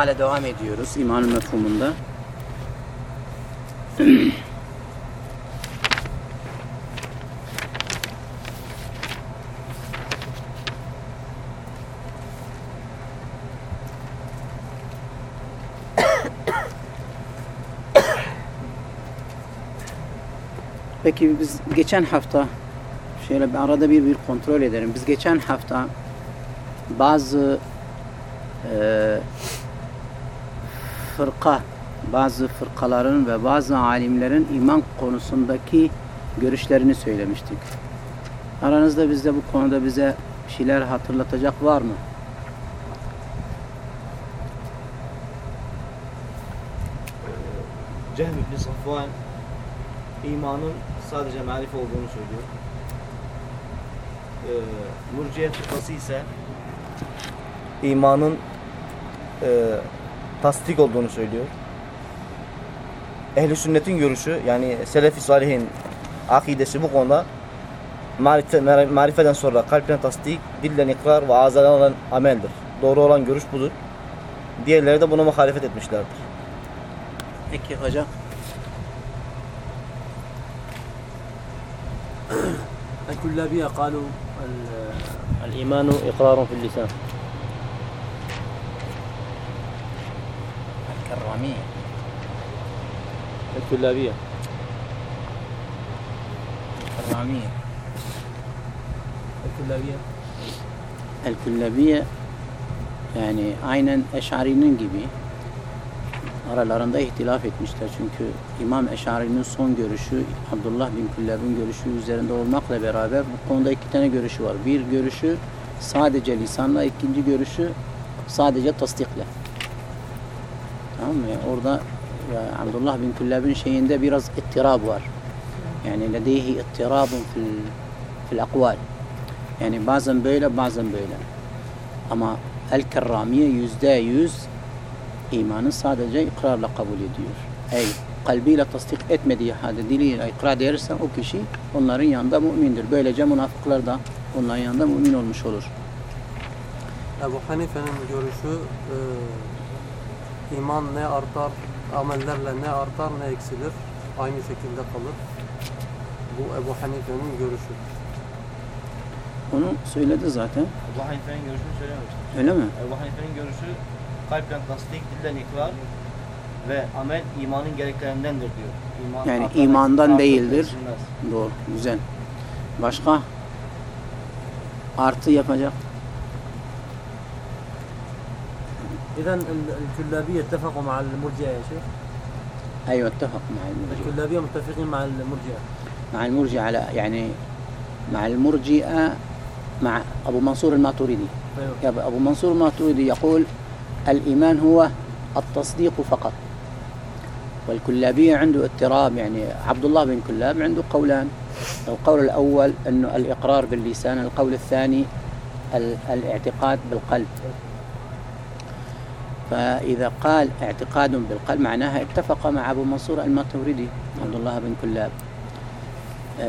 Hala devam ediyoruz imanın mefhumunda. Peki biz geçen hafta şöyle bir arada bir bir kontrol edelim. Biz geçen hafta bazı eee fırka, bazı fırkaların ve bazı alimlerin iman konusundaki görüşlerini söylemiştik. Aranızda bizde bu konuda bize şeyler hatırlatacak var mı? Cehm ibn Safvan imanın sadece marif olduğunu söylüyor. Ee, Murciye fıkrası ise imanın e, tasdik olduğunu söylüyor. Ehli sünnetin görüşü yani Selefi Salihin akidesi bu konuda marife, marifeden sonra kalpten tasdik, dilden ikrar ve ağızdan olan ameldir. Doğru olan görüş budur. Diğerleri de buna muhalefet etmişlerdir. Peki hocam. الكلابية قالوا ال- الإيمان إقرار في اللسان الكرامية الكلابية الكرامية الكلابية El-Küllabiye yani aynen Eş'ari'nin gibi aralarında ihtilaf etmişler. Çünkü İmam Eş'ari'nin son görüşü Abdullah bin Küllab'ın görüşü üzerinde olmakla beraber bu konuda iki tane görüşü var. Bir görüşü sadece lisanla, ikinci görüşü sadece tasdikle. Tamam mı? Orada ya Abdullah bin Küllab'ın şeyinde biraz ittirab var. Yani ledeyhi ittirabun fil, fil akval. Yani bazen böyle bazen böyle. Ama El-Kerramiye yüzde yüz imanı sadece ikrarla kabul ediyor. Ey kalbiyle tasdik etmediği halde diliyle ikrar ederse o kişi onların yanında mümindir. Böylece münafıklar da onların yanında mümin olmuş olur. Ebu Hanife'nin görüşü e, iman ne artar, amellerle ne artar ne eksilir. Aynı şekilde kalır. Bu Ebu Hanife'nin görüşü. Onu söyledi zaten. Ebu Hanife'nin görüşünü söylememiştim. Öyle mi? Ebu Hanife'nin görüşü kalpten tasdik, dilden ikrar ve amel imanın gereklerindendir diyor. İman, Yani akla- imandan akla değildir. geçilmez. Doğru. Güzel. Başka? Artı yapacak. إذا ال- الكلابية اتفقوا مع المرجئة يا شيخ؟ أيوة اتفق مع المرجئة. الكلابية متفقين مع المرجئة. مع المرجئة على يعني مع المرجئة مع أبو منصور الماتريدي. أيوة. أبو منصور الماتريدي يقول الإيمان هو التصديق فقط. والكلابية عنده اضطراب يعني عبد الله بن كلاب عنده قولان. القول الأول أنه الإقرار باللسان القول الثاني ال- الاعتقاد بالقلب. فإذا قال اعتقاد بالقلب معناها اتفق مع أبو منصور الماتريدي عبد الله بن كلاب Ee,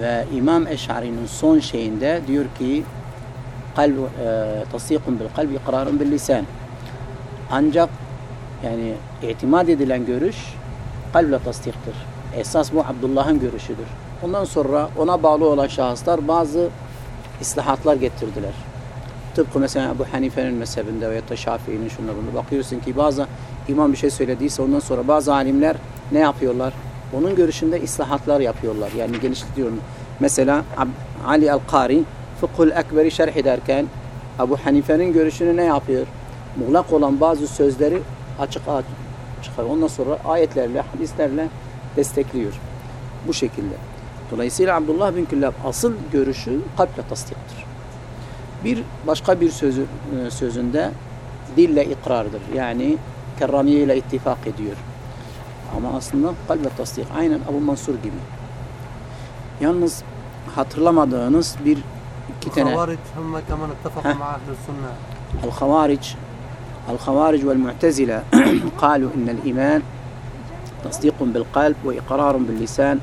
ve İmam Eş'ari'nin son şeyinde diyor ki kalb e, tasdikun bil kalbi ikrarun bil lisan. Ancak yani itimat edilen görüş kalple tasdiktir. Esas bu Abdullah'ın görüşüdür. Ondan sonra ona bağlı olan şahıslar bazı islahatlar getirdiler. Tıpkı mesela Ebu Hanife'nin mezhebinde veya da Şafii'nin şunda bunu bakıyorsun ki bazı imam bir şey söylediyse ondan sonra bazı alimler ne yapıyorlar? Onun görüşünde islahatlar yapıyorlar. Yani geliştiriyor. Mesela Ali el-Kari Fıkhul Ekber'i şerh ederken Ebu Hanife'nin görüşünü ne yapıyor? Muğlak olan bazı sözleri açık çıkar. Ondan sonra ayetlerle, hadislerle destekliyor. Bu şekilde. Dolayısıyla Abdullah bin Küllab asıl görüşü kalple tasdiktir. Bir başka bir sözü, e, sözünde dille ikrardır. Yani kerramiye ile ittifak ediyor. Ama aslında kalbe tasdik. Aynen Abu Mansur gibi. Yalnız hatırlamadığınız bir iki tane. Havaric hemme kemen ittefak ma'a ehl sünne. El-Havaric El-Havaric ve'l-Mu'tezile kalu innel iman tasdikun bil kalb ve ikrarun bil lisan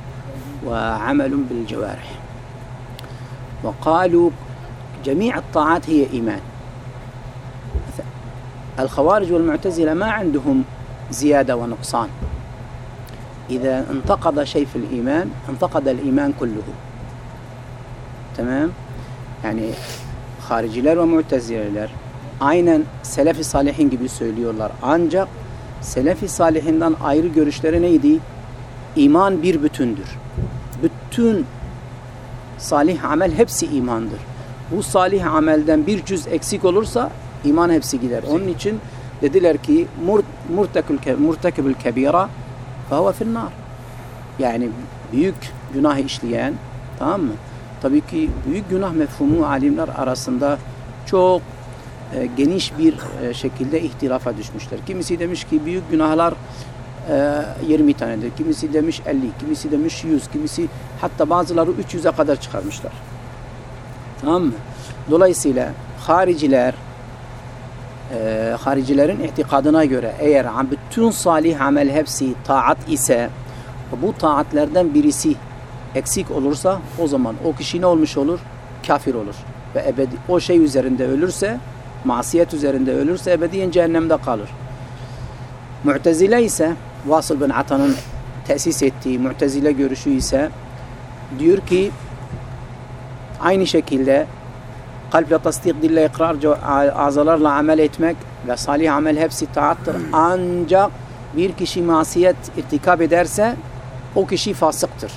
جميع الطاعات هي إيمان الخوارج والمعتزلة ما عندهم زيادة ونقصان إذا انتقض شيء في الإيمان انتقد الإيمان كله تمام yani hariciler ve mutezileler aynen selefi salihin gibi söylüyorlar. Ancak selefi salihinden ayrı görüşleri neydi? İman bir bütündür. Bütün salih amel hepsi imandır. Bu salih amelden bir cüz eksik olursa iman hepsi gider. Onun için dediler ki murtekibül kebira fehuve finnar. Yani büyük günah işleyen tamam mı? Tabii ki büyük günah mefhumu alimler arasında çok e, geniş bir e, şekilde ihtilafa düşmüşler. Kimisi demiş ki büyük günahlar e, 20 tanedir. Kimisi demiş 50, kimisi demiş 100, kimisi hatta bazıları 300'e kadar çıkarmışlar. Tamam mı? Dolayısıyla hariciler e, haricilerin itikadına göre eğer bütün salih amel hepsi taat ise bu taatlerden birisi eksik olursa o zaman o kişi ne olmuş olur? Kafir olur. Ve ebedi o şey üzerinde ölürse, masiyet üzerinde ölürse ebediyen cehennemde kalır. Mu'tezile ise Vasıl bin Atan'ın tesis ettiği Mu'tezile görüşü ise diyor ki aynı şekilde kalple tasdik, dille ikrar, azalarla amel etmek ve salih amel hepsi taattır. Ancak bir kişi masiyet irtikab ederse o kişi fasıktır.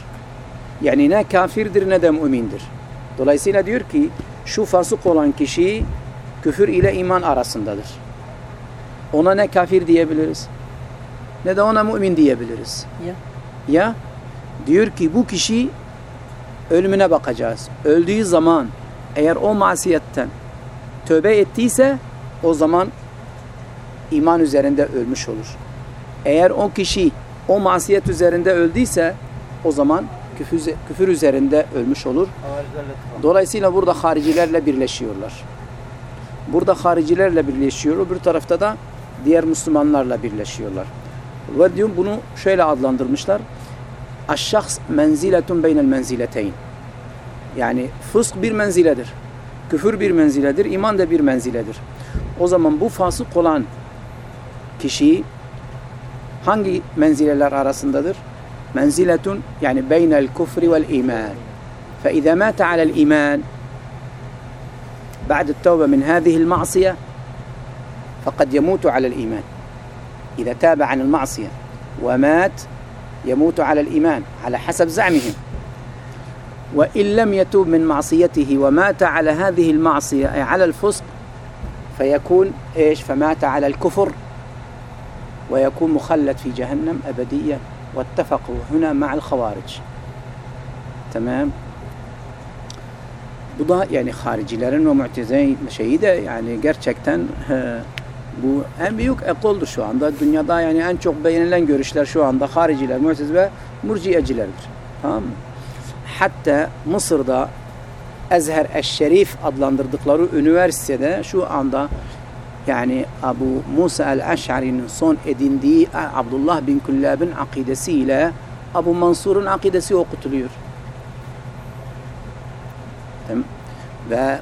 Yani ne kafirdir ne de mümindir. Dolayısıyla diyor ki şu fasık olan kişi küfür ile iman arasındadır. Ona ne kafir diyebiliriz ne de ona mümin diyebiliriz. Ya. Ya diyor ki bu kişi ölümüne bakacağız. Öldüğü zaman eğer o masiyetten tövbe ettiyse o zaman iman üzerinde ölmüş olur. Eğer o kişi o masiyet üzerinde öldüyse o zaman küfür, küfür üzerinde ölmüş olur. Dolayısıyla burada haricilerle birleşiyorlar. Burada haricilerle birleşiyor. Öbür tarafta da diğer Müslümanlarla birleşiyorlar. Ve diyor bunu şöyle adlandırmışlar. الشخص منزلة بين المنزلتين. يعني فسق بير منزلة در küfür بير منزلة در da bir منزلدر o zaman bu fasık olan kişi hangi منزلler arasındadır منزلة لرأرسنددر منزلة يعني بين الكفر والإيمان. فإذا مات على الإيمان بعد التوبة من هذه المعصية فقد يموت على الإيمان. إذا تاب عن المعصية ومات يموت على الإيمان على حسب زعمهم. وإن لم يتوب من معصيته ومات على هذه المعصية أي على الفسق فيكون إيش؟ فمات على الكفر. ويكون مخلد في جهنم أبديا. واتفقوا هنا مع الخوارج. تمام؟ Bu da yani haricilerin ve mu'tezilerin şeyi de bu en büyük ekoldur şu anda. Dünyada yani en çok beğenilen görüşler şu anda hariciler, mu'tezile ve murciyecilerdir. Tamam mı? Hatta Mısır'da Ezher Eşşerif adlandırdıkları üniversitede şu anda yani Abu Musa el-Eş'ari'nin son edindiği Abdullah bin Kullab'ın akidesiyle Abu Mansur'un akidesi okutuluyor. Ve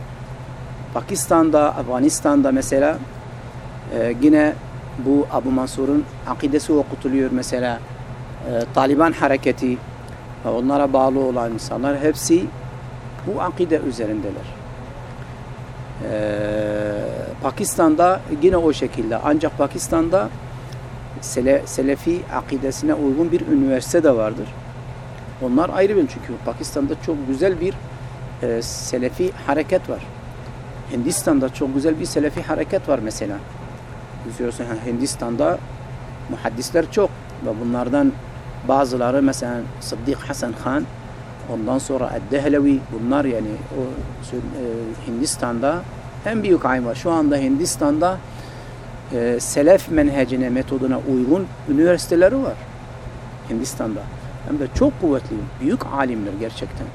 Pakistan'da, Afganistan'da mesela e, yine bu Abu Mansur'un akidesi okutuluyor mesela. E, Taliban hareketi ve onlara bağlı olan insanlar hepsi bu akide üzerindeler. Ee, Pakistan'da yine o şekilde ancak Pakistan'da Sele, Selefi akidesine uygun bir üniversite de vardır. Onlar ayrı bir çünkü Pakistan'da çok güzel bir e, Selefi hareket var. Hindistan'da çok güzel bir Selefi hareket var mesela. Biliyorsun Hindistan'da muhaddisler çok ve bunlardan bazıları mesela Sıddık Hasan Khan ondan sonra Eddehlevi bunlar yani o e, Hindistan'da en büyük aym var. Şu anda Hindistan'da e, selef menhecine, metoduna uygun üniversiteleri var. Hindistan'da. Hem de çok kuvvetli, büyük alimler gerçekten.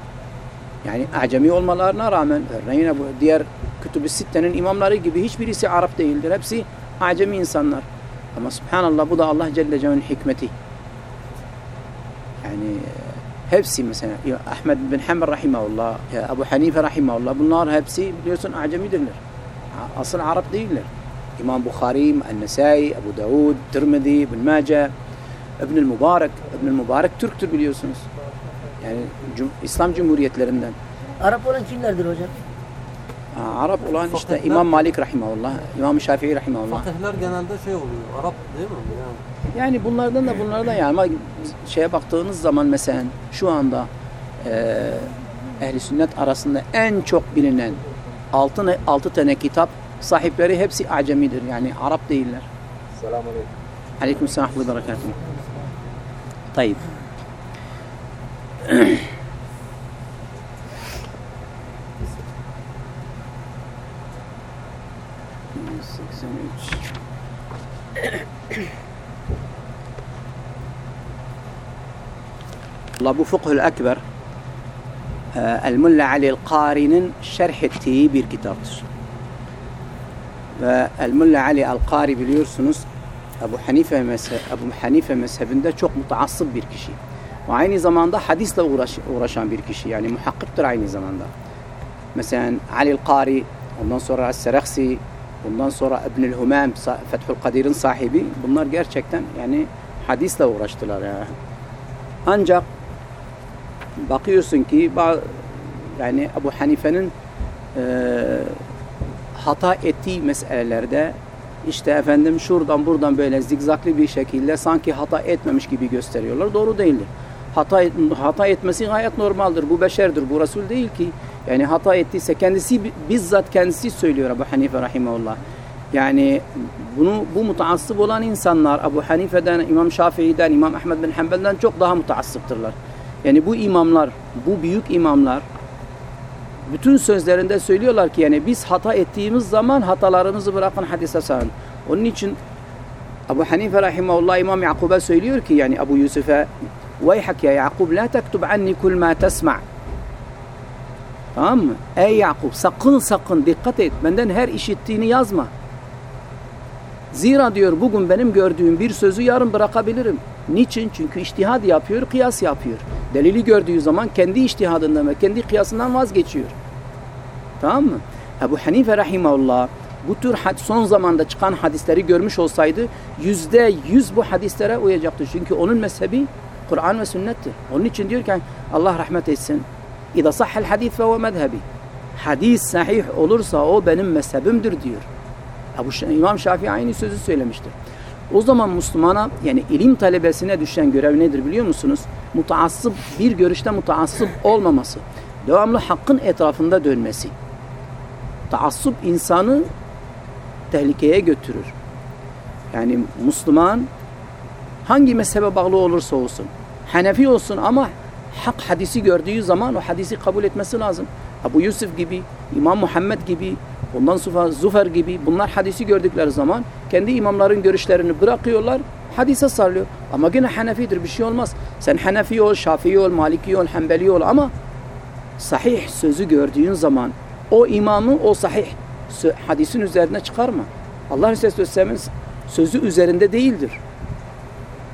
Yani acemi olmalarına rağmen örneğin diğer kütüb-i sittenin imamları gibi hiçbirisi Arap değildir. Hepsi acemi insanlar. Ama subhanallah bu da Allah Celle Celle'nin hikmeti. Yani hepsi mesela Ahmed bin Hanbel rahimahullah, Ebu Hanife rahimahullah bunlar hepsi biliyorsun acemidirler. Asıl Arap değiller. İmam Bukhari, El-Nesai, Ebu Davud, Tirmidhi, İbn Mace, İbn Mübarek. İbn Mübarek Türktür biliyorsunuz. Yani İslam Cumhuriyetlerinden. Arap olan kimlerdir hocam? Arap olan işte İmam Malik rahimahullah, İmam Şafii rahimahullah. Fakihler genelde şey oluyor. Arap değil mi? Yani Yani bunlardan da bunlardan yani ama şeye baktığınız zaman mesela şu anda eee ehli sünnet arasında en çok bilinen altı, altı tane kitap sahipleri hepsi acemidir. Yani Arap değiller. Selamun aleyküm. Aleyküm selam ve berekatuhu. Tayyip. Seksen üç. Allah bu Fıkhül Ekber e, El Mulla Ali El-Qari'nin şerh ettiği bir kitaptır. Ve El Mulla Ali El-Qari biliyorsunuz Ebu Hanife, mezhe, Ebu Hanife mezhebinde çok mutaassıp bir kişi. Ve aynı zamanda hadisle uğraş, uğraşan bir kişi. Yani muhakkıktır aynı zamanda. Mesela Ali el-Qari, ondan sonra Es-Seraksi, ondan sonra İbnül Sa- Fethül Kadir'in sahibi. Bunlar gerçekten yani hadisle uğraştılar. Ya. Ancak bakıyorsun ki yani Ebu Hanife'nin eee hata ettiği meselelerde işte efendim şuradan buradan böyle zigzaklı bir şekilde sanki hata etmemiş gibi gösteriyorlar. Doğru değildir. Hata, hata etmesi gayet normaldir. Bu beşerdir. Bu Resul değil ki. Yani hata ettiyse kendisi bi- bizzat kendisi söylüyor Ebu Hanife rahimahullah. Yani bunu bu mutaassıp olan insanlar Ebu Hanife'den, İmam Şafii'den, İmam Ahmed bin Hanbel'den çok daha mutaassıptırlar. Yani bu imamlar, bu büyük imamlar bütün sözlerinde söylüyorlar ki yani biz hata ettiğimiz zaman hatalarımızı bırakın hadise sağın. Onun için Ebu Hanife rahimahullah İmam Yakub'a söylüyor ki yani Ebu Yusuf'a Veyhak ya Yakub la tektub anni kul ma tesma' Tamam mı? Ey Yakub sakın sakın dikkat et. Benden her işittiğini yazma. Zira diyor bugün benim gördüğüm bir sözü yarın bırakabilirim. Niçin? Çünkü iştihad yapıyor, kıyas yapıyor. Delili gördüğü zaman kendi iştihadından ve kendi kıyasından vazgeçiyor. Tamam mı? Ebu Hanife rahimahullah bu tür son zamanda çıkan hadisleri görmüş olsaydı yüzde yüz bu hadislere uyacaktı. Çünkü onun mezhebi Kur'an ve sünnettir. Onun için diyor ki Allah rahmet etsin. İza sahhel hadis fe ve mezhebi. Hadis sahih olursa o benim mezhebimdir diyor. Ebu İmam Şafii aynı sözü söylemiştir. O zaman Müslümana yani ilim talebesine düşen görev nedir biliyor musunuz? Mutaassıp bir görüşte mutaassıp olmaması. Devamlı hakkın etrafında dönmesi. Taassup insanı tehlikeye götürür. Yani Müslüman hangi mezhebe bağlı olursa olsun, Hanefi olsun ama hak hadisi gördüğü zaman o hadisi kabul etmesi lazım. Ebu Yusuf gibi, İmam Muhammed gibi, ondan sonra Zufer gibi bunlar hadisi gördükleri zaman kendi imamların görüşlerini bırakıyorlar, hadise sarılıyor. Ama yine Hanefidir bir şey olmaz. Sen Hanefi ol, Şafii ol, Maliki ol, Hanbeli ol ama sahih sözü gördüğün zaman o imamı o sahih hadisin üzerine çıkarma. Allah Resulü Aleyhisselam'ın sözü üzerinde değildir.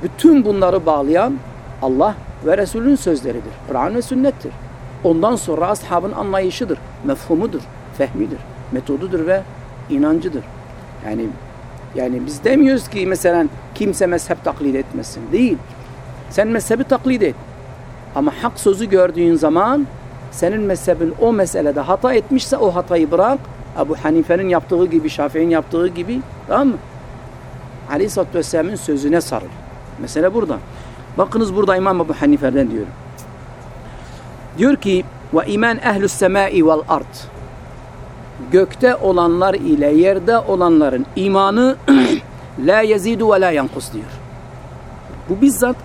Bütün bunları bağlayan Allah ve Resulünün sözleridir. Kur'an ve sünnettir. Ondan sonra ashabın anlayışıdır, mefhumudur, fehmidir, metodudur ve inancıdır. Yani yani biz demiyoruz ki mesela kimse mezhep taklit etmesin. Değil. Sen mezhebi taklit et. Ama hak sözü gördüğün zaman senin mezhebin o meselede hata etmişse o hatayı bırak. Ebu Hanife'nin yaptığı gibi, Şafii'nin yaptığı gibi tamam mı? Aleyhisselatü Vesselam'ın sözüne sarıl. Mesele burada. Bakınız burada İmam Ebu Hanife'den diyor. Diyor ki ve iman ehlus semai vel ard. Gökte olanlar ile yerde olanların imanı la yezidu ve la yankus diyor. Bu bizzat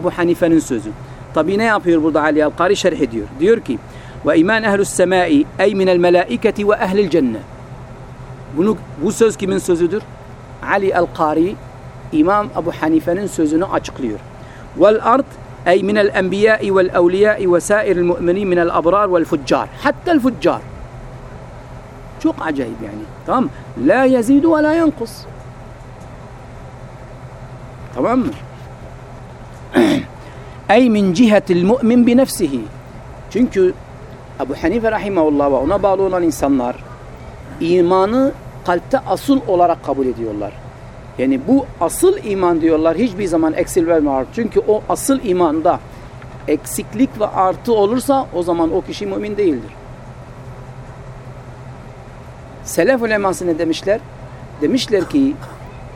Ebu Hanife'nin sözü. Tabi ne yapıyor burada Ali Al-Kari şerh ediyor. Diyor ki ve iman ehlus semai ey minel melaiketi ve ehlil cennet. Bunu, bu söz kimin sözüdür? Ali Al-Kari İmam Ebu Hanife'nin sözünü açıklıyor. Vel ard ey minel enbiyai vel evliyai ve sairil mu'minin minel abrar vel fuccar. Hatta el fuccar. Çok acayip yani. Tamam La yezidu ve la yankus. Tamam mı? Ey min cihetil mu'min bi nefsihi. Çünkü Ebu Hanife rahimahullah ve ona bağlı olan insanlar imanı kalpte asıl olarak kabul ediyorlar. Yani bu asıl iman diyorlar hiçbir zaman eksilmez var. Çünkü o asıl imanda eksiklik ve artı olursa o zaman o kişi mümin değildir. Selef uleması ne demişler? Demişler ki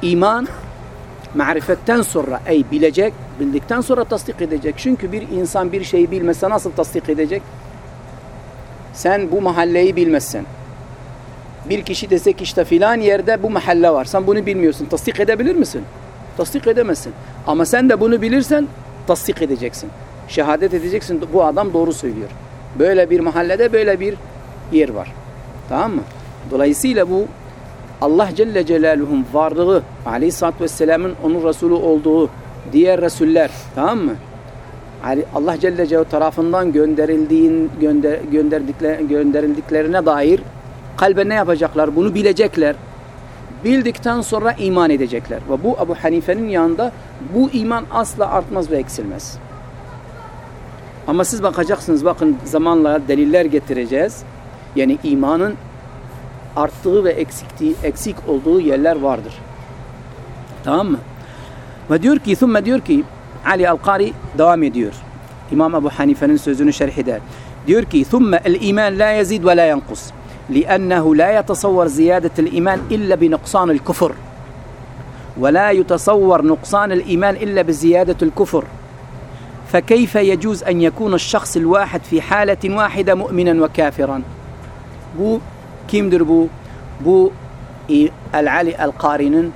iman marifetten sonra ey bilecek, bildikten sonra tasdik edecek. Çünkü bir insan bir şeyi bilmese nasıl tasdik edecek? Sen bu mahalleyi bilmezsen. Bir kişi desek işte filan yerde bu mahalle var. Sen bunu bilmiyorsun. Tasdik edebilir misin? Tasdik edemezsin. Ama sen de bunu bilirsen tasdik edeceksin. Şehadet edeceksin. Bu adam doğru söylüyor. Böyle bir mahallede böyle bir yer var. Tamam mı? Dolayısıyla bu Allah Celle Celaluhu'nun varlığı, Aleyhisselatü Vesselam'ın onun Resulü olduğu diğer Resuller, tamam mı? Allah Celle Celaluhu tarafından gönderildiğin gönder, gönderdikler, gönderildiklerine dair kalbe ne yapacaklar? Bunu bilecekler. Bildikten sonra iman edecekler. Ve bu Ebu Hanife'nin yanında bu iman asla artmaz ve eksilmez. Ama siz bakacaksınız bakın zamanla deliller getireceğiz. Yani imanın arttığı ve eksiktiği, eksik olduğu yerler vardır. Tamam mı? Ve diyor ki, thumme diyor ki, Ali Al-Kari devam ediyor. İmam Ebu Hanife'nin sözünü şerh eder. Diyor ki, el-iman la yazid ve la yankus. لأنه لا يتصور زيادة الإيمان إلا بنقصان الكفر ولا يتصور نقصان الإيمان إلا بزيادة الكفر فكيف يجوز أن يكون الشخص الواحد في حالة واحدة مؤمنا وكافرا bu kimdir bu? Bu El-Ali El-Kari'nin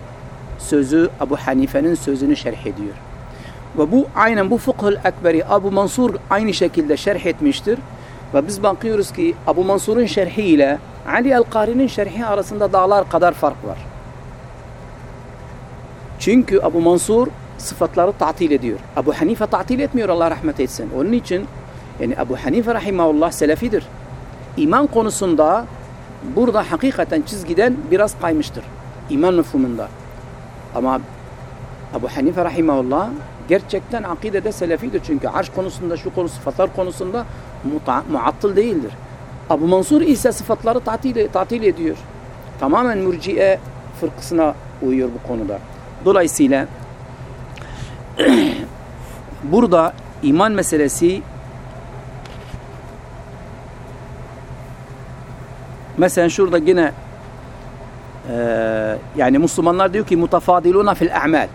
sözü, Ebu Hanife'nin sözünü şerh ediyor. Ve bu aynen bu Fıkhul Ekberi Abu Mansur aynı şekilde. Ve biz bakıyoruz ki Abu Mansur'un şerhi ile Ali El-Kari'nin şerhi arasında dağlar kadar fark var. Çünkü Abu Mansur sıfatları tatil ediyor. Abu Hanife tatil etmiyor Allah rahmet etsin. Onun için yani Abu Hanife rahimahullah selefidir. İman konusunda burada hakikaten çizgiden biraz kaymıştır. İman mefhumunda. Ama Abu Hanife rahimahullah gerçekten akidede selefidir. Çünkü arş konusunda, şu konu sıfatlar konusunda muattıl değildir. Abu Mansur ise sıfatları tatil, tatil ediyor. Tamamen mürciye fırkısına uyuyor bu konuda. Dolayısıyla burada iman meselesi mesela şurada yine e, yani Müslümanlar diyor ki mutafadiluna fil a'mal.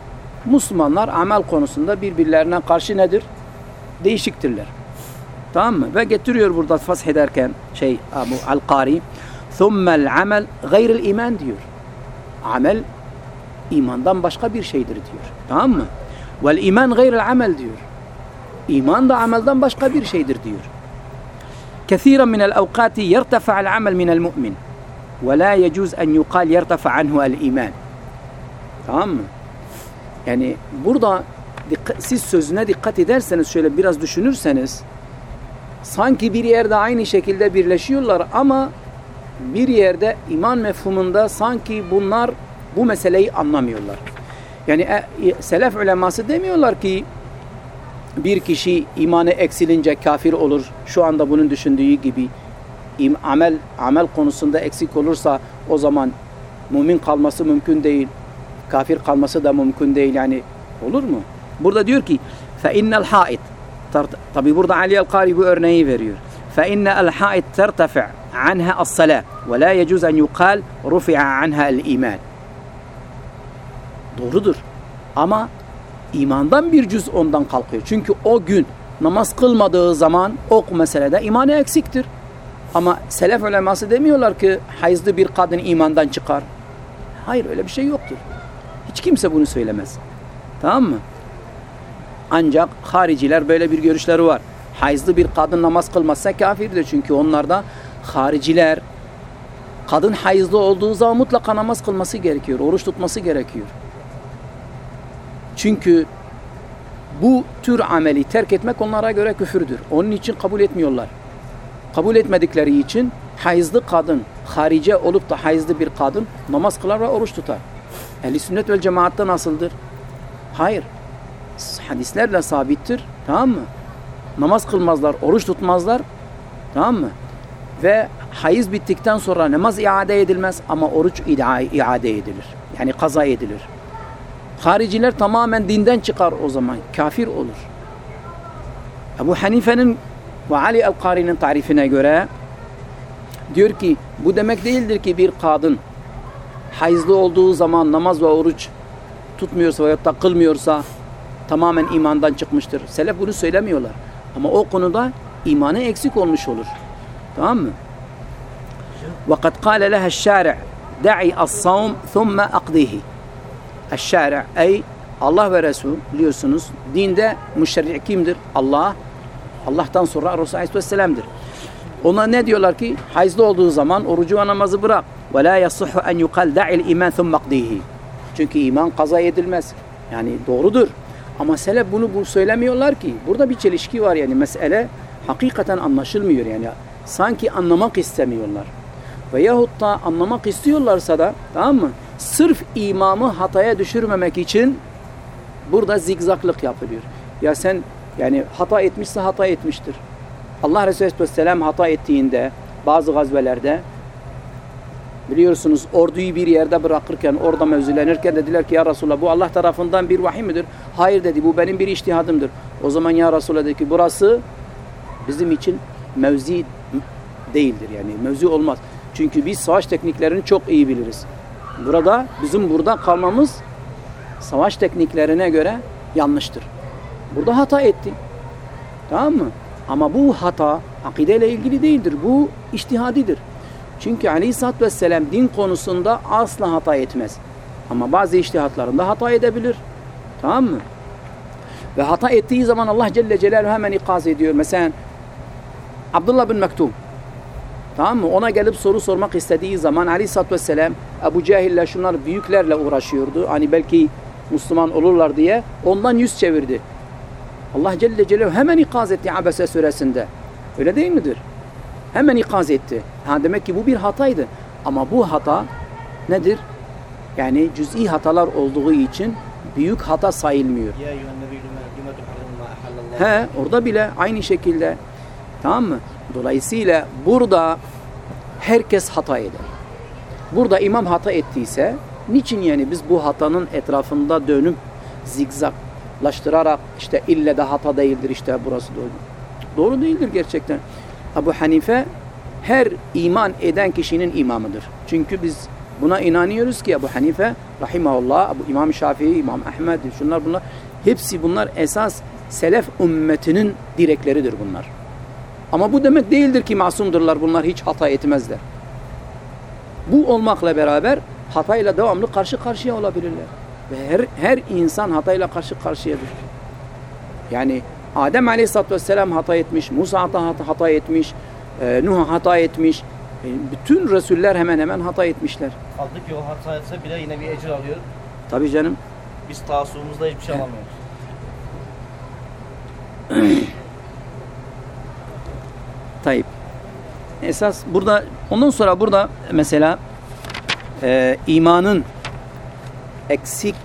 Müslümanlar amel konusunda birbirlerine karşı nedir? Değişiktirler. Tamam mı? Ve getiriyor burada fasih ederken şey Abu Al-Kari ثُمَّ الْعَمَلْ غَيْرِ الْاِيمَانِ diyor. Amel imandan başka bir şeydir diyor. Tamam mı? Vel iman gayril amel diyor. İman da amelden başka bir şeydir diyor. كثيرا من الأوقات يرتفع العمل من المؤمن ولا يجوز أن يقال يرتفع عنه الإيمان tamam mı? Yani burada siz sözüne dikkat ederseniz şöyle biraz düşünürseniz sanki bir yerde aynı şekilde birleşiyorlar ama bir yerde iman mefhumunda sanki bunlar bu meseleyi anlamıyorlar. Yani e, selef uleması demiyorlar ki bir kişi imanı eksilince kafir olur. Şu anda bunun düşündüğü gibi amel amel konusunda eksik olursa o zaman mümin kalması mümkün değil. Kafir kalması da mümkün değil yani olur mu? Burada diyor ki innel hait tabi burada Ali el-Kari bu örneği veriyor. Hait tertefi' anha as-salah ve la yecuz en yuqal rufi'a anha el-iman. Doğrudur. Ama imandan bir cüz ondan kalkıyor. Çünkü o gün namaz kılmadığı zaman o meselede imanı eksiktir. Ama selef uleması demiyorlar ki hayızlı bir kadın imandan çıkar. Hayır öyle bir şey yoktur. Hiç kimse bunu söylemez. Tamam mı? Ancak hariciler böyle bir görüşleri var. Hayızlı bir kadın namaz kılmazsa kafirdir. Çünkü onlarda hariciler kadın hayızlı olduğu zaman mutlaka namaz kılması gerekiyor. Oruç tutması gerekiyor. Çünkü bu tür ameli terk etmek onlara göre küfürdür. Onun için kabul etmiyorlar. Kabul etmedikleri için hayızlı kadın, harice olup da hayızlı bir kadın namaz kılar ve oruç tutar. Ehli sünnet vel cemaatte nasıldır? Hayır. Hadislerle sabittir. Tamam mı? Namaz kılmazlar, oruç tutmazlar. Tamam mı? Ve hayız bittikten sonra namaz iade edilmez ama oruç iade edilir. Yani kaza edilir. Hariciler tamamen dinden çıkar o zaman. Kafir olur. Ebu Hanife'nin ve Ali el-Kari'nin tarifine göre diyor ki bu demek değildir ki bir kadın hayızlı olduğu zaman namaz ve oruç tutmuyorsa veya da kılmıyorsa tamamen imandan çıkmıştır. Selef bunu söylemiyorlar. Ama o konuda imanı eksik olmuş olur. Tamam mı? وقد قال لها الشارع دعي الصوم ثم أقضيه الشارع أي Allah ve Resul biliyorsunuz dinde müşerri kimdir? Allah. Allah'tan sonra Resulü Aleyhisselam'dır. Ona ne diyorlar ki? Hayızlı olduğu zaman orucu ve namazı bırak. Ve la yasihhu en yuqal da'il iman thumma qdihi. Çünkü iman kaza edilmez. Yani doğrudur. Ama selef bunu bu söylemiyorlar ki. Burada bir çelişki var yani mesele hakikaten anlaşılmıyor yani. Sanki anlamak istemiyorlar. Veyahut da anlamak istiyorlarsa da tamam mı? Sırf imamı hataya düşürmemek için burada zigzaklık yapılıyor. Ya sen yani hata etmişse hata etmiştir. Allah Resulü Aleyhisselam hata ettiğinde bazı gazvelerde biliyorsunuz orduyu bir yerde bırakırken orada mevzulenirken dediler ki ya Resulallah bu Allah tarafından bir vahiy midir? Hayır dedi bu benim bir iştihadımdır. O zaman ya Resulallah dedi ki burası bizim için mevzi değildir yani mevzi olmaz. Çünkü biz savaş tekniklerini çok iyi biliriz. Burada bizim burada kalmamız savaş tekniklerine göre yanlıştır. Burada hata etti. Tamam mı? Ama bu hata akideyle ilgili değildir. Bu iştihadidir. Çünkü Aleyhisselatü Vesselam din konusunda asla hata etmez. Ama bazı iştihatlarında hata edebilir. Tamam mı? Ve hata ettiği zaman Allah Celle Celaluhu hemen ikaz ediyor. Mesela Abdullah bin Mektum Tamam mı? Ona gelip soru sormak istediği zaman Aleyhisselatü Vesselam Ebu Cehil'le şunlar büyüklerle uğraşıyordu. Hani belki Müslüman olurlar diye ondan yüz çevirdi. Allah Celle Celaluhu hemen ikaz etti Abese suresinde. Öyle değil midir? Hemen ikaz etti. Ha demek ki bu bir hataydı. Ama bu hata nedir? Yani cüz'i hatalar olduğu için büyük hata sayılmıyor. He orada bile aynı şekilde tamam mı? Dolayısıyla burada herkes hata eder. Burada imam hata ettiyse niçin yani biz bu hatanın etrafında dönüp zigzaklaştırarak işte ille de hata değildir işte burası doğru. Doğru değildir gerçekten. Ebu Hanife her iman eden kişinin imamıdır. Çünkü biz buna inanıyoruz ki Ebu Hanife rahimahullah, Ebu İmam Şafii, İmam Ahmed, şunlar bunlar hepsi bunlar esas selef ümmetinin direkleridir bunlar. Ama bu demek değildir ki masumdurlar bunlar hiç hata etmezler. Bu olmakla beraber hatayla devamlı karşı karşıya olabilirler. Ve her, her insan hatayla karşı karşıyadır. Yani Adem Aleyhisselatü Vesselam hata etmiş, Musa hata, hata etmiş, e, Nuh hata etmiş. E, bütün Resuller hemen hemen hata etmişler. Kaldı ki o hata etse bile yine bir ecir alıyor. Tabii canım. Biz taasubumuzda hiçbir şey alamıyoruz. Tayyip. Esas burada ondan sonra burada mesela e, imanın eksik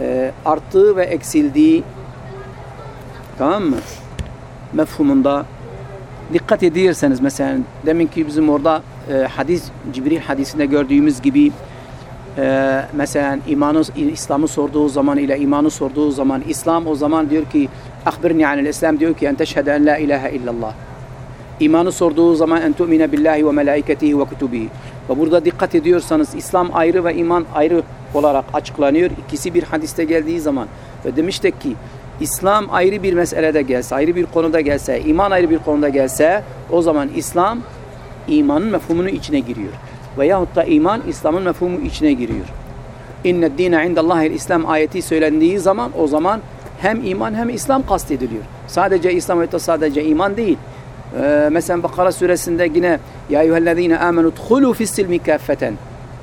e, arttığı ve eksildiği tamam mı? Mefhumunda dikkat edirseniz mesela demin ki bizim orada e, hadis Cibril hadisinde gördüğümüz gibi e, mesela imanı İslam'ı sorduğu zaman ile imanı sorduğu zaman İslam o zaman diyor ki akbirni anil İslam diyor ki en teşhede la ilahe illallah İmanı sorduğu zaman en tu'mine billahi ve melaiketihi ve kutubihi. Ve burada dikkat ediyorsanız İslam ayrı ve iman ayrı olarak açıklanıyor. İkisi bir hadiste geldiği zaman. Ve demiştik ki İslam ayrı bir meselede gelse, ayrı bir konuda gelse, iman ayrı bir konuda gelse o zaman İslam imanın mefhumunu içine giriyor. Veyahut da iman İslam'ın mefhumu içine giriyor. İnne dine indallahil İslam ayeti söylendiği zaman o zaman hem iman hem İslam kastediliyor. Sadece İslam ve sadece iman değil. Ee, mesela Bakara suresinde yine ya eyyühellezine amenu dhulu fissilmi kaffeten.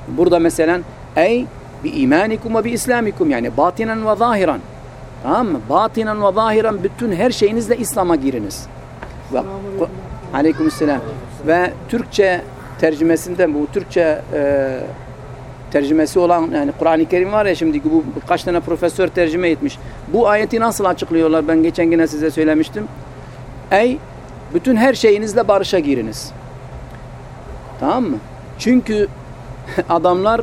Burada mesela ey bi imanikum ve bi islamikum yani batinen ve zahiran. Tamam mı? Batinen ve zahiran bütün her şeyinizle İslam'a giriniz. Ve Aleykümselam. Ve Türkçe tercümesinde bu Türkçe e, tercümesi olan yani Kur'an-ı Kerim var ya şimdi bu birkaç tane profesör tercüme etmiş. Bu ayeti nasıl açıklıyorlar? Ben geçen yine size söylemiştim. Ey bütün her şeyinizle barışa giriniz. Tamam mı? Çünkü adamlar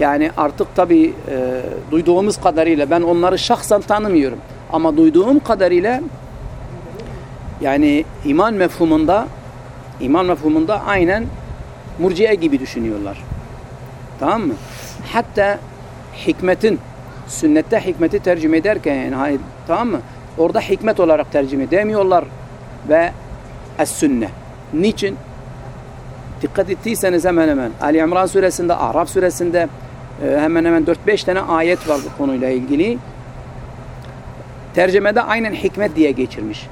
yani artık tabii e, duyduğumuz kadarıyla ben onları şahsen tanımıyorum. Ama duyduğum kadarıyla yani iman mefhumunda iman mefhumunda aynen murciye gibi düşünüyorlar. Tamam mı? Hatta hikmetin sünnette hikmeti tercüme ederken yani hayır, tamam mı? Orada hikmet olarak tercüme edemiyorlar ve es-sünne. Niçin? Dikkat ettiyseniz hemen hemen Ali İmran suresinde, Arap suresinde hemen hemen 4-5 tane ayet var bu konuyla ilgili. Tercümede aynen hikmet diye geçirmiş.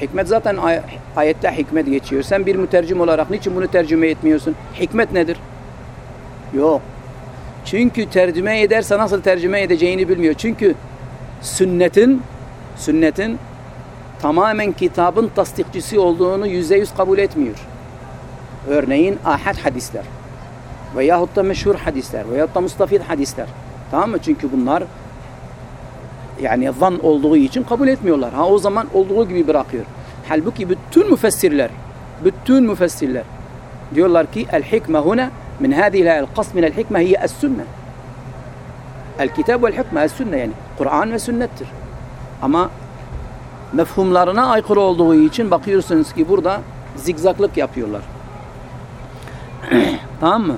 Hikmet zaten ay ayette hikmet geçiyor. Sen bir mütercim olarak niçin bunu tercüme etmiyorsun? Hikmet nedir? Yok. Çünkü tercüme ederse nasıl tercüme edeceğini bilmiyor. Çünkü sünnetin sünnetin tamamen kitabın tasdikçisi olduğunu yüzde yüz kabul etmiyor. Örneğin ahad hadisler veyahut da meşhur hadisler veyahut da mustafid hadisler. Tamam mı? Çünkü bunlar yani zan olduğu için kabul etmiyorlar. Ha o zaman olduğu gibi bırakıyor. Halbuki bütün müfessirler bütün müfessirler diyorlar ki el hikme huna min hadihi el kasm min el hikme hiye es sünne. El kitab vel hikme es sünne yani Kur'an ve sünnettir. Ama mefhumlarına aykırı olduğu için bakıyorsunuz ki burada zigzaklık yapıyorlar. tamam mı?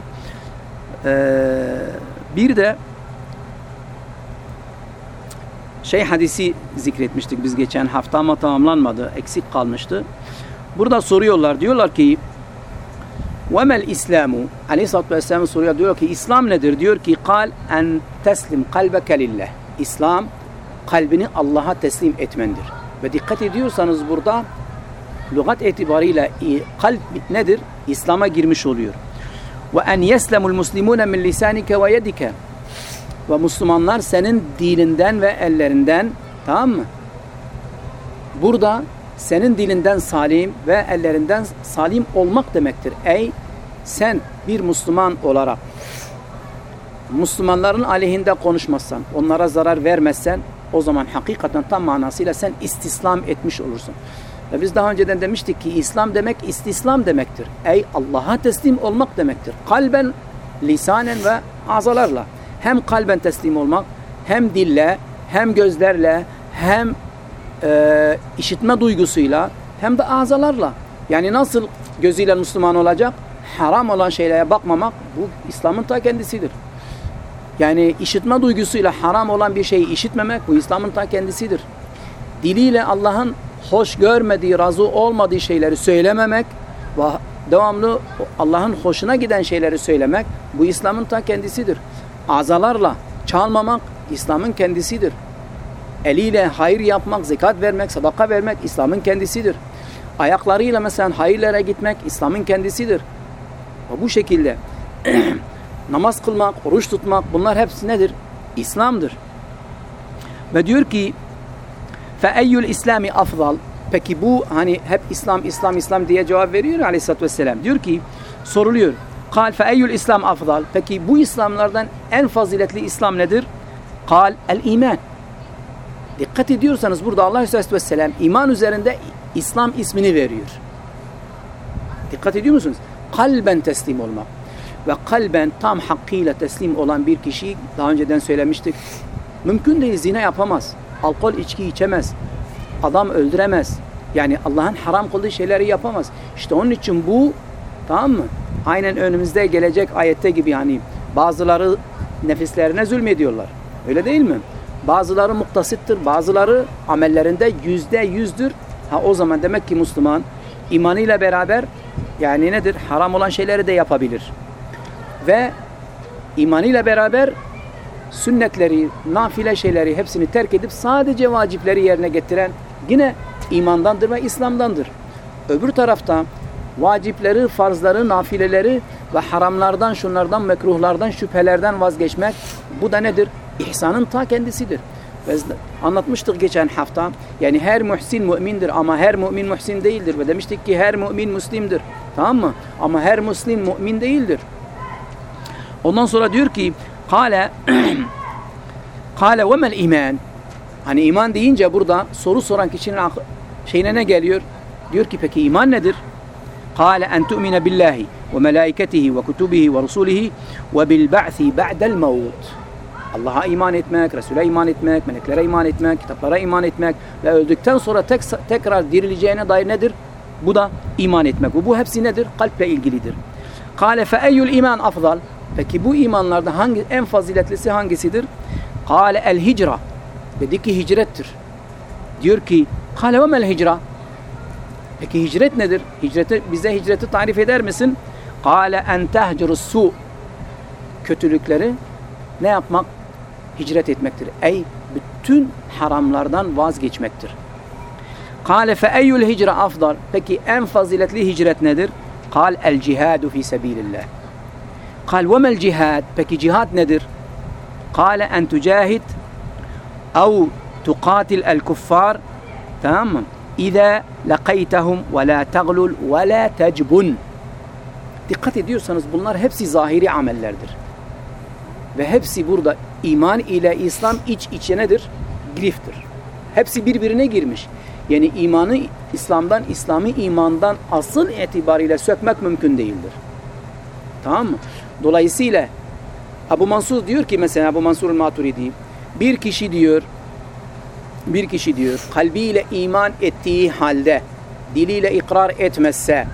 Ee, bir de şey hadisi zikretmiştik biz geçen hafta ama tamamlanmadı. Eksik kalmıştı. Burada soruyorlar. Diyorlar ki وَمَا الْاِسْلَامُ Aleyhisselatü Vesselam soruyor. Diyor ki İslam nedir? Diyor ki قال en teslim kalbeke lillah. İslam kalbini Allah'a teslim etmendir. Ve dikkat ediyorsanız burada lügat itibariyle kalp nedir? İslam'a girmiş oluyor. Ve en yeslemul muslimune min lisanike ve Müslümanlar senin dilinden ve ellerinden tamam mı? Burada senin dilinden salim ve ellerinden salim olmak demektir. Ey sen bir Müslüman olarak Müslümanların aleyhinde konuşmazsan, onlara zarar vermezsen o zaman hakikaten tam manasıyla sen istislam etmiş olursun. Ve biz daha önceden demiştik ki İslam demek istislam demektir. Ey Allah'a teslim olmak demektir. Kalben, lisanen ve azalarla. Hem kalben teslim olmak, hem dille, hem gözlerle, hem e, işitme duygusuyla, hem de azalarla. Yani nasıl gözüyle Müslüman olacak? Haram olan şeylere bakmamak bu İslam'ın ta kendisidir. Yani işitme duygusuyla haram olan bir şeyi işitmemek bu İslam'ın ta kendisidir. Diliyle Allah'ın hoş görmediği, razı olmadığı şeyleri söylememek ve devamlı Allah'ın hoşuna giden şeyleri söylemek bu İslam'ın ta kendisidir. Azalarla çalmamak İslam'ın kendisidir. Eliyle hayır yapmak, zekat vermek, sadaka vermek İslam'ın kendisidir. Ayaklarıyla mesela hayırlara gitmek İslam'ın kendisidir. Ve bu şekilde namaz kılmak, oruç tutmak bunlar hepsi nedir? İslam'dır. Ve diyor ki Fe eyyül İslami afdal. Peki bu hani hep İslam, İslam, İslam diye cevap veriyor aleyhissalatü vesselam. Diyor ki soruluyor. Kal fe eyyül İslam afdal. Peki bu İslamlardan en faziletli İslam nedir? Kal el iman. Dikkat ediyorsanız burada Allah Aleyhisselatü Vesselam iman üzerinde İslam ismini veriyor. Dikkat ediyor musunuz? Kalben teslim olmak. Ve kalben tam hakkıyla teslim olan bir kişi daha önceden söylemiştik. Mümkün değil zina yapamaz. Alkol içki içemez. Adam öldüremez. Yani Allah'ın haram kıldığı şeyleri yapamaz. İşte onun için bu tamam mı? Aynen önümüzde gelecek ayette gibi yani bazıları nefislerine zulmediyorlar. Öyle değil mi? Bazıları muktasittir, bazıları amellerinde yüzde yüzdür. Ha o zaman demek ki Müslüman imanıyla beraber yani nedir? Haram olan şeyleri de yapabilir. Ve imanıyla beraber sünnetleri, nafile şeyleri hepsini terk edip sadece vacipleri yerine getiren yine imandandır ve İslam'dandır. Öbür tarafta vacipleri, farzları, nafileleri ve haramlardan, şunlardan, mekruhlardan, şüphelerden vazgeçmek bu da nedir? İhsanın ta kendisidir. Ve anlatmıştık geçen hafta. Yani her muhsin mümindir ama her mümin muhsin değildir. Ve demiştik ki her mümin müslimdir. Tamam mı? Ama her müslim mümin değildir. Ondan sonra diyor ki Kale Kale ve mel iman Hani iman deyince burada soru soran kişinin ah-, şeyine ne geliyor? Diyor ki peki iman nedir? Kale en tu'mine billahi ve melaiketihi ve kutubihi ve rusulihi ve bil ba'si ba'del mevut. Allah'a iman etmek, Resul'e iman etmek, meleklere iman etmek, kitaplara iman etmek ve öldükten sonra tek, tekrar dirileceğine dair nedir? Bu da iman etmek. Ve bu hepsi nedir? Kalple ilgilidir. Kale fe eyyul iman afdal? Peki bu imanlarda hangi en faziletlisi hangisidir? Kale el hicra. Dedi ki hicrettir. Diyor ki kale ve mel hicra. Peki hicret nedir? Hicreti, bize hicreti tarif eder misin? Kale en tehcirus su. Kötülükleri ne yapmak? Hicret etmektir. Ey bütün haramlardan vazgeçmektir. Kale fe eyyül hicra afdal. Peki en faziletli hicret nedir? Kal el cihadu fi sebilillah. Kal ve mel cihad. Peki cihad nedir? Kale en tücahid ev tuqatil el kuffar. Tamam mı? İza laqaytahum ve la taglul ve la tecbun. Dikkat ediyorsanız bunlar hepsi zahiri amellerdir. Ve hepsi burada iman ile İslam iç içe nedir? Giriftir. Hepsi birbirine girmiş. Yani imanı İslam'dan, İslami imandan asıl itibariyle sökmek mümkün değildir. Tamam mı? Dolayısıyla Abu Mansur diyor ki mesela Abu Mansur'un Maturidi bir kişi diyor bir kişi diyor kalbiyle iman ettiği halde diliyle ikrar etmezse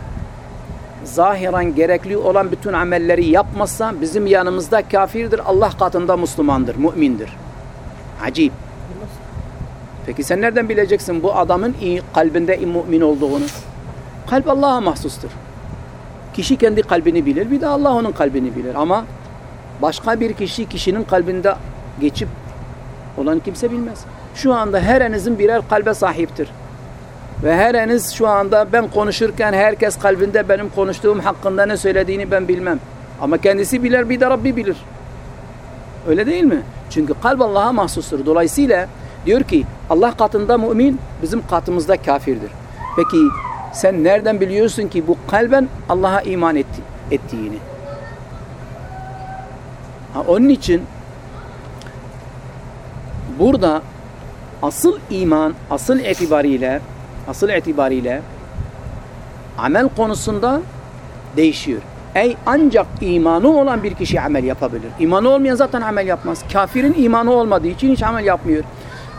zahiren gerekli olan bütün amelleri yapmazsa bizim yanımızda kafirdir. Allah katında Müslümandır, mümindir. Acip. Peki sen nereden bileceksin bu adamın kalbinde mümin olduğunu? Kalp Allah'a mahsustur. Kişi kendi kalbini bilir, bir de Allah onun kalbini bilir. Ama başka bir kişi kişinin kalbinde geçip olan kimse bilmez. Şu anda her enizin birer kalbe sahiptir. Ve her eniz şu anda ben konuşurken herkes kalbinde benim konuştuğum hakkında ne söylediğini ben bilmem. Ama kendisi bilir bir de Rabbi bilir. Öyle değil mi? Çünkü kalp Allah'a mahsustur. Dolayısıyla diyor ki Allah katında mümin bizim katımızda kafirdir. Peki sen nereden biliyorsun ki bu kalben Allah'a iman etti, ettiğini? Ha, onun için burada asıl iman, asıl itibariyle asıl itibariyle amel konusunda değişiyor. Ey ancak imanı olan bir kişi amel yapabilir. İmanı olmayan zaten amel yapmaz. Kafirin imanı olmadığı için hiç amel yapmıyor.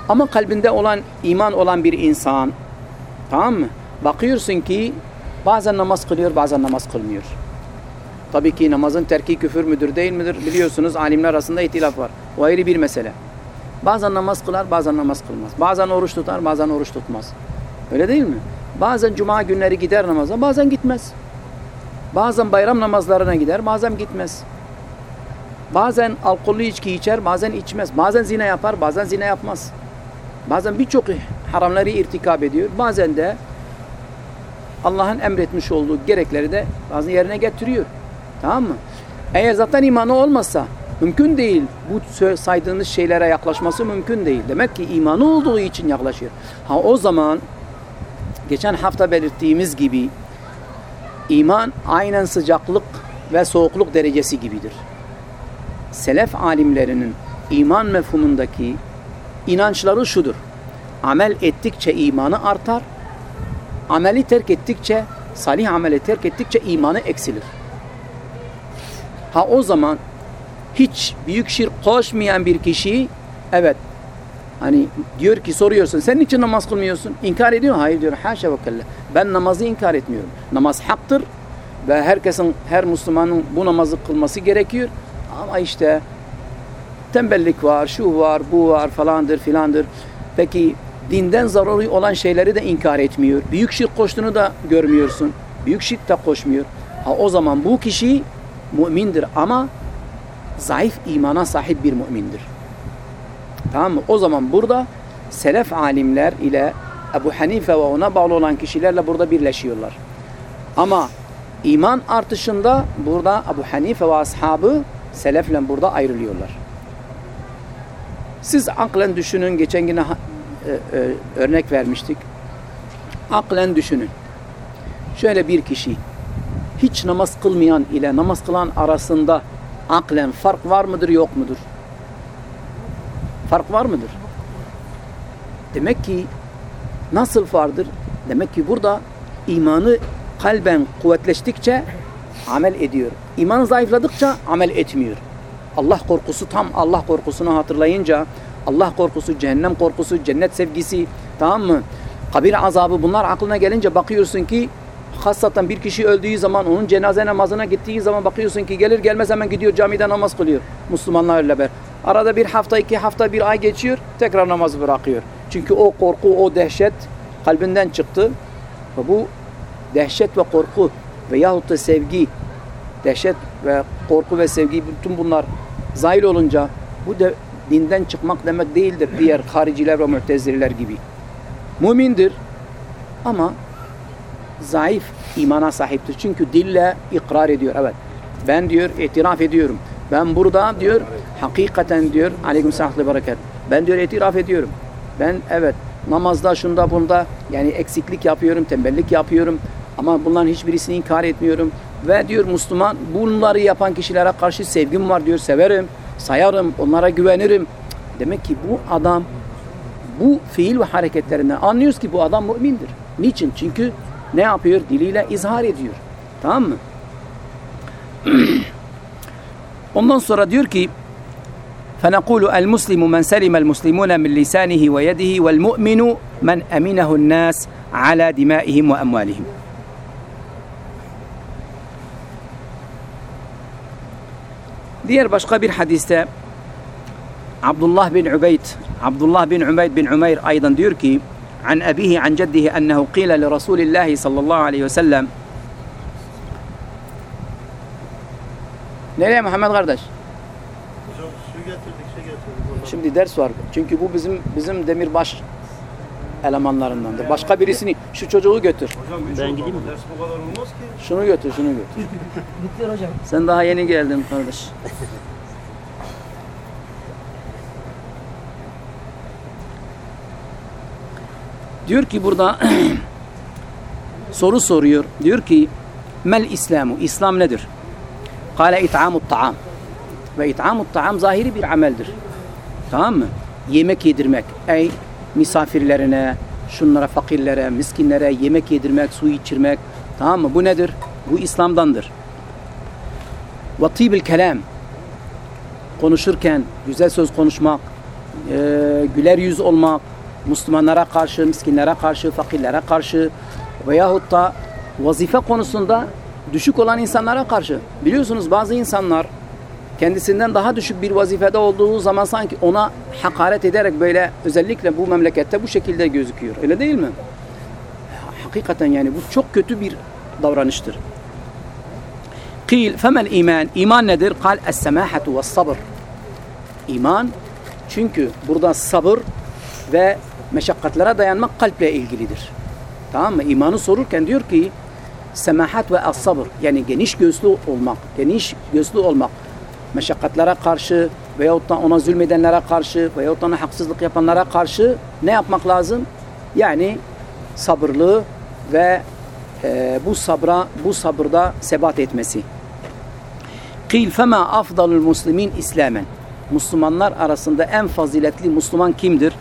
Ama kalbinde olan iman olan bir insan tamam mı? Bakıyorsun ki bazen namaz kılıyor, bazen namaz kılmıyor. Tabii ki namazın terki küfür müdür değil midir biliyorsunuz alimler arasında itilaf var. O ayrı bir mesele. Bazen namaz kılar, bazen namaz kılmaz. Bazen oruç tutar, bazen oruç tutmaz. Öyle değil mi? Bazen cuma günleri gider namaza, bazen gitmez. Bazen bayram namazlarına gider, bazen gitmez. Bazen alkollü içki içer, bazen içmez. Bazen zina yapar, bazen zina yapmaz. Bazen birçok haramları irtikab ediyor. Bazen de Allah'ın emretmiş olduğu gerekleri de bazen yerine getiriyor. Tamam mı? Eğer zaten imanı olmazsa mümkün değil. Bu saydığınız şeylere yaklaşması mümkün değil. Demek ki imanı olduğu için yaklaşıyor. Ha o zaman geçen hafta belirttiğimiz gibi iman aynen sıcaklık ve soğukluk derecesi gibidir. Selef alimlerinin iman mefhumundaki inançları şudur. Amel ettikçe imanı artar. Ameli terk ettikçe, salih ameli terk ettikçe imanı eksilir. Ha o zaman hiç büyük şirk koşmayan bir kişi evet hani diyor ki soruyorsun sen niçin namaz kılmıyorsun? İnkar ediyor Hayır diyor haşa ve kella. Ben namazı inkar etmiyorum. Namaz haktır ve herkesin her Müslümanın bu namazı kılması gerekiyor. Ama işte tembellik var, şu var, bu var falandır filandır. Peki dinden zararı olan şeyleri de inkar etmiyor. Büyük şirk koştuğunu da görmüyorsun. Büyük şirk de koşmuyor. Ha o zaman bu kişi mümindir ama zayıf imana sahip bir mümindir. Tamam mı? O zaman burada selef alimler ile Ebu Hanife ve ona bağlı olan kişilerle burada birleşiyorlar. Ama iman artışında burada Ebu Hanife ve ashabı selefle burada ayrılıyorlar. Siz aklen düşünün. Geçen e, örnek vermiştik. Aklen düşünün. Şöyle bir kişi hiç namaz kılmayan ile namaz kılan arasında aklen fark var mıdır yok mudur? Fark var mıdır? Demek ki nasıl vardır? Demek ki burada imanı kalben kuvvetleştikçe amel ediyor. İman zayıfladıkça amel etmiyor. Allah korkusu tam Allah korkusunu hatırlayınca Allah korkusu, cehennem korkusu, cennet sevgisi tamam mı? Kabir azabı bunlar aklına gelince bakıyorsun ki hasaten bir kişi öldüğü zaman onun cenaze namazına gittiği zaman bakıyorsun ki gelir gelmez hemen gidiyor camide namaz kılıyor. Müslümanlarla beraber. Arada bir hafta iki hafta bir ay geçiyor tekrar namazı bırakıyor. Çünkü o korku o dehşet kalbinden çıktı. Ve bu dehşet ve korku veyahut da sevgi dehşet ve korku ve sevgi bütün bunlar zahil olunca bu de dinden çıkmak demek değildir diğer hariciler ve mütezililer gibi. Mümindir ama zayıf imana sahiptir. Çünkü dille ikrar ediyor. Evet ben diyor itiraf ediyorum. Ben burada diyor hakikaten diyor aleyküm sahli bereket. Ben diyor itiraf ediyorum. Ben evet namazda şunda bunda yani eksiklik yapıyorum, tembellik yapıyorum. Ama bunların hiçbirisini inkar etmiyorum. Ve diyor Müslüman bunları yapan kişilere karşı sevgim var diyor. Severim, sayarım, onlara güvenirim. Demek ki bu adam bu fiil ve hareketlerinden anlıyoruz ki bu adam mümindir. Niçin? Çünkü ne yapıyor? Diliyle izhar ediyor. Tamam mı? Ondan sonra diyor ki فنقول المسلم من سلم المسلمون من لسانه ويده والمؤمن من أمنه الناس على دمائهم وأموالهم Diğer başka bir hadiste Abdullah bin Ubeyd Abdullah bin Ubeyd bin Umeyr aydan diyor ki عن أبيه عن جده أنه قيل لرسول الله صلى الله عليه وسلم Nereye Muhammed kardeş? Hocam su getirdik, şey getirdik. Şimdi ders var. Çünkü bu bizim bizim demirbaş elemanlarındandır. Başka birisini şu çocuğu götür. Hocam üç Ben oldu gideyim ama mi? Ders bu kadar olmaz ki. Şunu götür, şunu götür. Bittiler hocam. Sen daha yeni geldin kardeş. Diyor ki burada soru soruyor. Diyor ki mel İslamu? İslam nedir? Kale it'amut ta'am. Ve it'amut ta'am zahiri bir ameldir. Tamam mı? Yemek yedirmek. Ey misafirlerine, şunlara fakirlere, miskinlere yemek yedirmek, su içirmek. Tamam mı? Bu nedir? Bu İslam'dandır. Ve tibil kelam. Konuşurken güzel söz konuşmak, e, güler yüz olmak, Müslümanlara karşı, miskinlere karşı, fakirlere karşı veyahut da vazife konusunda düşük olan insanlara karşı. Biliyorsunuz bazı insanlar kendisinden daha düşük bir vazifede olduğu zaman sanki ona hakaret ederek böyle özellikle bu memlekette bu şekilde gözüküyor. Öyle değil mi? Hakikaten yani bu çok kötü bir davranıştır. Kil femel iman. İman nedir? Kal es-semahatu ve sabır. İman çünkü burada sabır ve meşakkatlere dayanmak kalple ilgilidir. Tamam mı? İmanı sorurken diyor ki semahat ve as-sabır yani geniş gözlü olmak, geniş gözlü olmak meşakkatlere karşı veyahut da ona zulmedenlere karşı veyahut da ona haksızlık yapanlara karşı ne yapmak lazım? Yani sabırlı ve e, bu sabra bu sabırda sebat etmesi. Kil fema afdalul muslimin islamen. Müslümanlar arasında en faziletli Müslüman kimdir?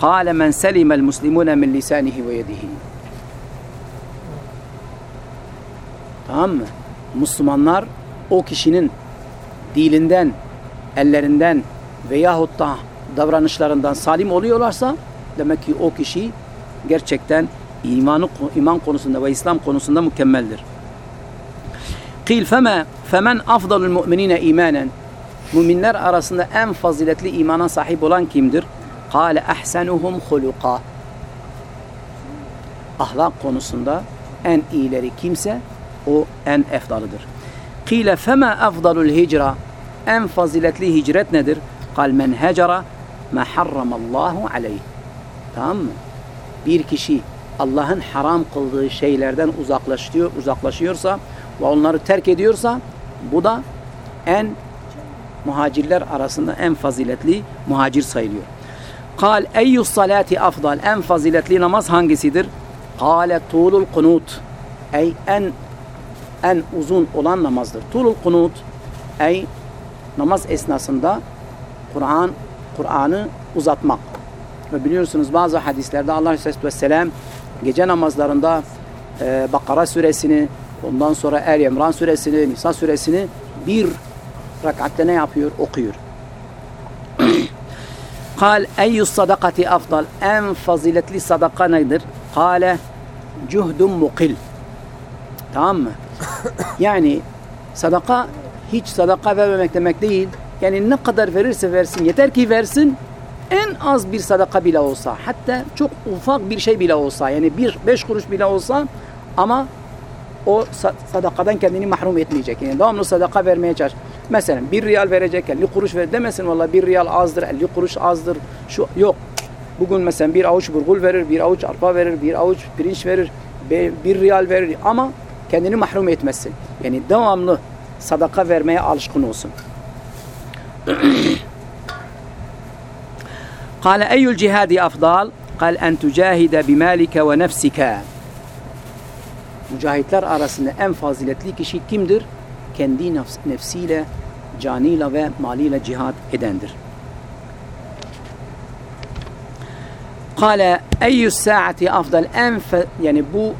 Kale men selimel muslimune min lisanihi ve yedihi. Tamam mı? Müslümanlar o kişinin dilinden, ellerinden veyahut da davranışlarından salim oluyorlarsa demek ki o kişi gerçekten imanı iman konusunda ve İslam konusunda mükemmeldir. Kil fema femen afdalul mu'minine imanen. Müminler arasında en faziletli imana sahip olan kimdir? Kale ahsanuhum huluka. Ahlak konusunda en iyileri kimse o en efdalıdır. Kile fema afdalul hicra. En faziletli hicret nedir? Kal men hecera ma harramallahu aleyh. Tamam mı? Bir kişi Allah'ın haram kıldığı şeylerden uzaklaşıyor, uzaklaşıyorsa ve onları terk ediyorsa bu da en muhacirler arasında en faziletli muhacir sayılıyor. Kal eyyus salati afdal en faziletli namaz hangisidir? Kale tulul kunut ey en en uzun olan namazdır. Tulul kunut ey namaz esnasında Kur'an Kur'an'ı uzatmak. Ve biliyorsunuz bazı hadislerde Allah Aleyhisselatü Vesselam gece namazlarında e, Bakara suresini Ondan sonra Er İmran suresini, Nisa suresini bir rakatte ne yapıyor? Okuyor. Kal eyyus sadakati afdal. En faziletli sadaka nedir? Kale cuhdun mukil. Tamam mı? Yani sadaka hiç sadaka vermemek demek değil. Yani ne kadar verirse versin yeter ki versin en az bir sadaka bile olsa hatta çok ufak bir şey bile olsa yani bir beş kuruş bile olsa ama o sa- sadakadan kendini mahrum etmeyecek. Yani devamlı sadaka vermeye çalış. Mesela bir riyal verecek 50 kuruş ver demesin valla bir riyal azdır 50 kuruş azdır. Şu yok. Bugün mesela bir avuç burgul verir, bir avuç arpa verir, bir avuç pirinç verir, bir riyal verir ama kendini mahrum etmesin. Yani devamlı sadaka vermeye alışkın olsun. Kale eyyül cihadi afdal? Kal en tücahide bimalike ve nefsike. Mücahitler arasında en faziletli kişi kimdir? Kendi nefs nefsiyle, canıyla ve maliyle cihad edendir. Kale eyyüs saati afdal en yani bu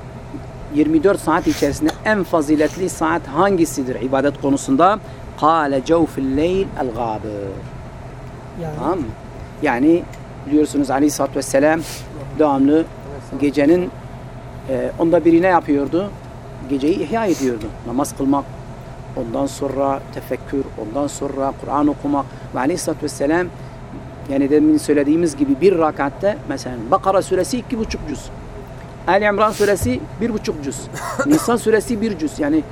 24 saat içerisinde en faziletli saat hangisidir ibadet konusunda? Kale cevfil leyl el. Yani Tamam mı? Yani biliyorsunuz Aleyhisselatü Vesselam devamlı gecenin e, onda biri ne yapıyordu? Geceyi ihya ediyordu. Namaz kılmak, ondan sonra tefekkür, ondan sonra Kur'an okumak. Ve Aleyhisselatü Vesselam yani demin söylediğimiz gibi bir rakatte mesela Bakara suresi iki buçuk cüz. Ali İmran suresi bir buçuk cüz. Nisan suresi bir cüz. Yani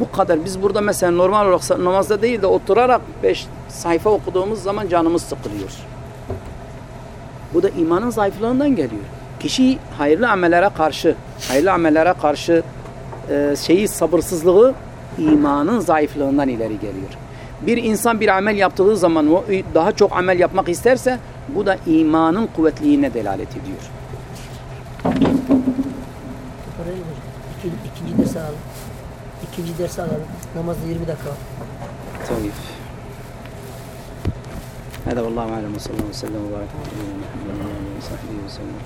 bu kadar. Biz burada mesela normal olarak namazda değil de oturarak beş sayfa okuduğumuz zaman canımız sıkılıyor. Bu da imanın zayıflığından geliyor. Kişi hayırlı amellere karşı, hayırlı amellere karşı e, şeyi sabırsızlığı imanın zayıflığından ileri geliyor. Bir insan bir amel yaptığı zaman o daha çok amel yapmak isterse bu da imanın kuvvetliğine delalet ediyor. Parayla hocam. İkinci, ikinci dersi alalım. İkinci dersi alalım. Namazda 20 dakika var. طيب هذا والله اعلم وصلى الله وسلم وبارك على نبينا محمد وعلى اله وصحبه وسلم